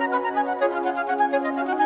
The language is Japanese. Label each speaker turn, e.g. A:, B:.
A: フフフフフ。